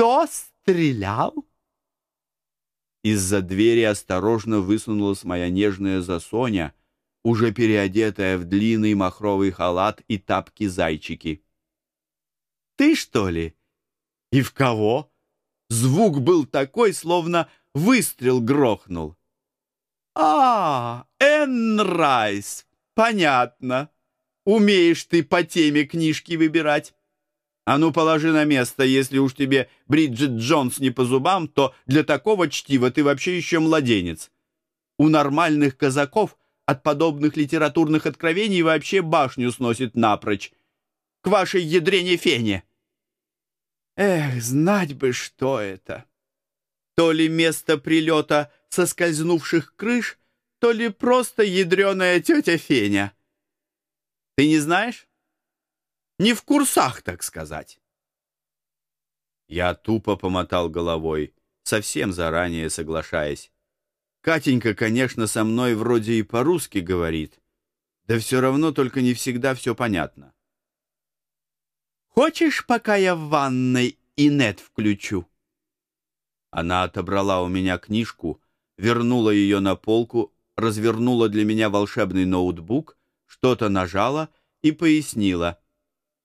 Кто стрелял? Из-за двери осторожно высунулась моя нежная засоня, уже переодетая в длинный махровый халат и тапки-зайчики. «Ты, что ли? И в кого?» Звук был такой, словно выстрел грохнул. «А, Энрайс, понятно. Умеешь ты по теме книжки выбирать. А ну, положи на место, если уж тебе Бриджит Джонс не по зубам, то для такого чтива ты вообще еще младенец. У нормальных казаков от подобных литературных откровений вообще башню сносит напрочь. К вашей ядрене фене. Эх, знать бы, что это. То ли место прилета соскользнувших крыш, то ли просто ядреная тетя Феня. Ты не знаешь? Не в курсах, так сказать. Я тупо помотал головой, совсем заранее соглашаясь. Катенька, конечно, со мной вроде и по-русски говорит, да все равно только не всегда все понятно. «Хочешь, пока я в ванной и нет включу?» Она отобрала у меня книжку, вернула ее на полку, развернула для меня волшебный ноутбук, что-то нажала и пояснила.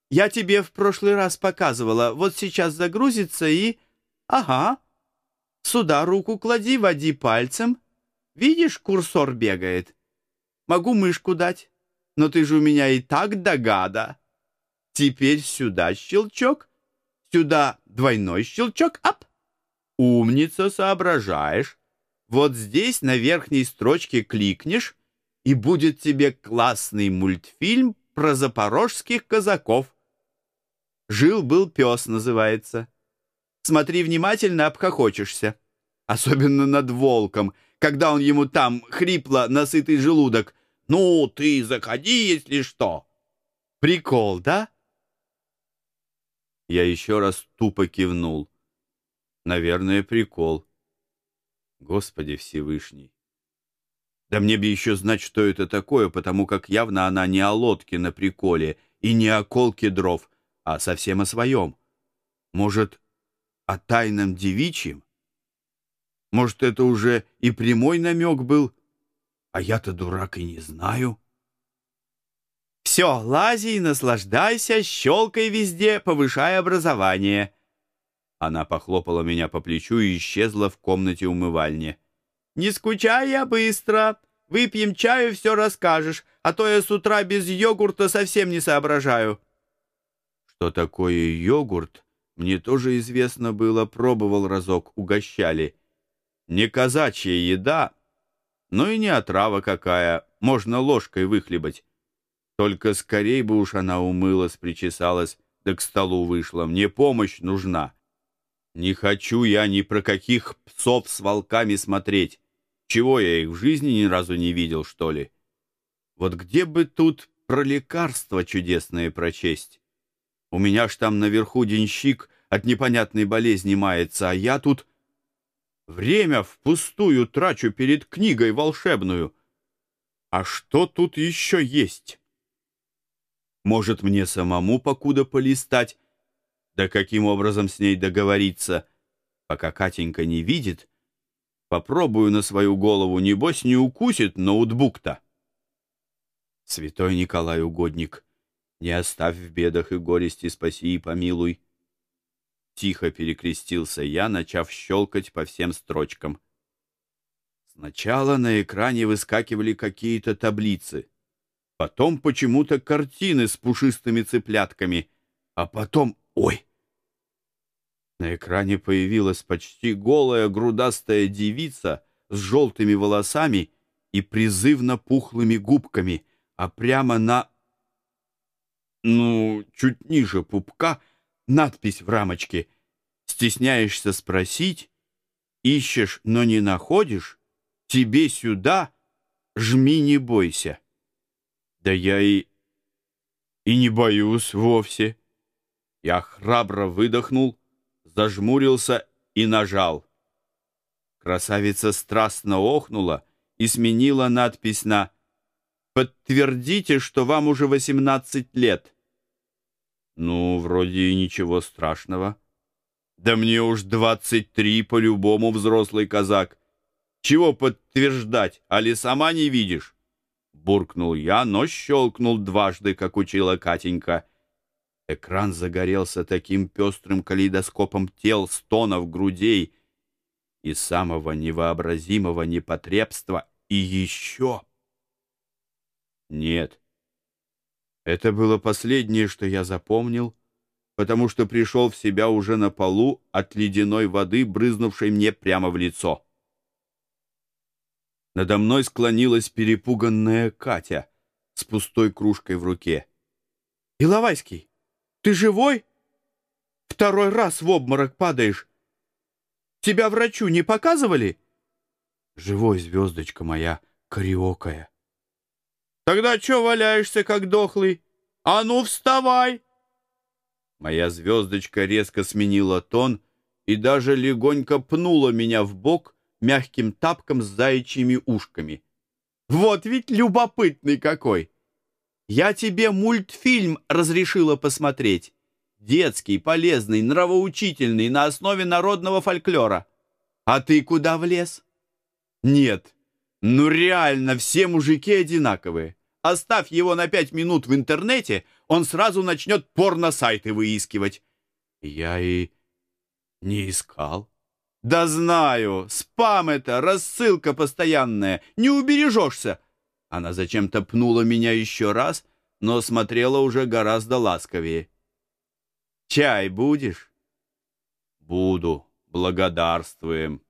Я тебе в прошлый раз показывала. Вот сейчас загрузится и... Ага. Сюда руку клади, води пальцем. Видишь, курсор бегает. Могу мышку дать. Но ты же у меня и так догада. Теперь сюда щелчок. Сюда двойной щелчок. Ап. Умница, соображаешь. Вот здесь на верхней строчке кликнешь, и будет тебе классный мультфильм про запорожских казаков. Жил-был пес называется. Смотри внимательно, обхохочешься. Особенно над волком, когда он ему там хрипло насытый желудок. «Ну, ты заходи, если что!» Прикол, да? Я еще раз тупо кивнул. Наверное, прикол. Господи Всевышний. Да мне бы еще знать, что это такое, потому как явно она не о лодке на приколе и не о колке дров, а совсем о своем. Может, о тайном девичьем? Может, это уже и прямой намек был, а я-то дурак и не знаю. Все, лази и наслаждайся, щелкай везде, повышай образование. Она похлопала меня по плечу и исчезла в комнате умывальни. «Не скучай я быстро. Выпьем чаю, все расскажешь, а то я с утра без йогурта совсем не соображаю». Что такое йогурт, мне тоже известно было, пробовал разок, угощали. Не казачья еда, но и не отрава какая, можно ложкой выхлебать. Только скорей бы уж она умылась, причесалась, да к столу вышла. Мне помощь нужна. Не хочу я ни про каких псов с волками смотреть. Чего я их в жизни ни разу не видел, что ли? Вот где бы тут про лекарства чудесные прочесть? У меня ж там наверху денщик от непонятной болезни мается, а я тут время впустую трачу перед книгой волшебную. А что тут еще есть? Может, мне самому покуда полистать? Да каким образом с ней договориться? Пока Катенька не видит, попробую на свою голову, небось не укусит ноутбук-то. Святой Николай Угодник, не оставь в бедах и горести, спаси и помилуй. Тихо перекрестился я, начав щелкать по всем строчкам. Сначала на экране выскакивали какие-то таблицы, потом почему-то картины с пушистыми цыплятками, а потом... Ой! На экране появилась почти голая грудастая девица с желтыми волосами и призывно пухлыми губками, а прямо на ну, чуть ниже пупка, надпись в рамочке. Стесняешься спросить, ищешь, но не находишь, тебе сюда, жми, не бойся. Да я и... и не боюсь вовсе. Я храбро выдохнул, зажмурился и нажал. Красавица страстно охнула и сменила надпись на «Подтвердите, что вам уже восемнадцать лет». Ну, вроде и ничего страшного. Да мне уж двадцать три по-любому взрослый казак. Чего подтверждать, али сама не видишь? Буркнул я, но щелкнул дважды, как учила Катенька. Экран загорелся таким пестрым калейдоскопом тел, стонов, грудей и самого невообразимого непотребства. И еще... Нет, это было последнее, что я запомнил, потому что пришел в себя уже на полу от ледяной воды, брызнувшей мне прямо в лицо. Надо мной склонилась перепуганная Катя с пустой кружкой в руке. «Иловайский, ты живой? Второй раз в обморок падаешь. Тебя врачу не показывали?» «Живой, звездочка моя, кариокая». Тогда что валяешься, как дохлый? А ну, вставай!» Моя звездочка резко сменила тон и даже легонько пнула меня в бок мягким тапком с заячьими ушками. «Вот ведь любопытный какой! Я тебе мультфильм разрешила посмотреть. Детский, полезный, нравоучительный, на основе народного фольклора. А ты куда влез?» «Нет, ну реально, все мужики одинаковые. Оставь его на пять минут в интернете, он сразу начнет порно-сайты выискивать. Я и не искал. Да знаю, спам это, рассылка постоянная, не убережешься. Она зачем-то пнула меня еще раз, но смотрела уже гораздо ласковее. Чай будешь? Буду, благодарствуем.